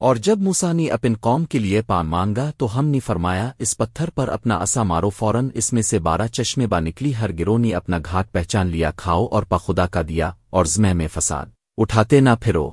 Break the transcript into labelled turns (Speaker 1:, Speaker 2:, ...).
Speaker 1: اور جب موسا نے اپن قوم کے لیے پان مانگا تو ہم نے فرمایا، اس پتھر پر اپنا اسا مارو فوراً، اس میں سے بارہ چشمے با نکلی، ہر گرو نے اپنا گھاٹ پہچان لیا، کھاؤ اور پخدا کا دیا اور زمے میں فساد، اٹھاتے نہ پھرو۔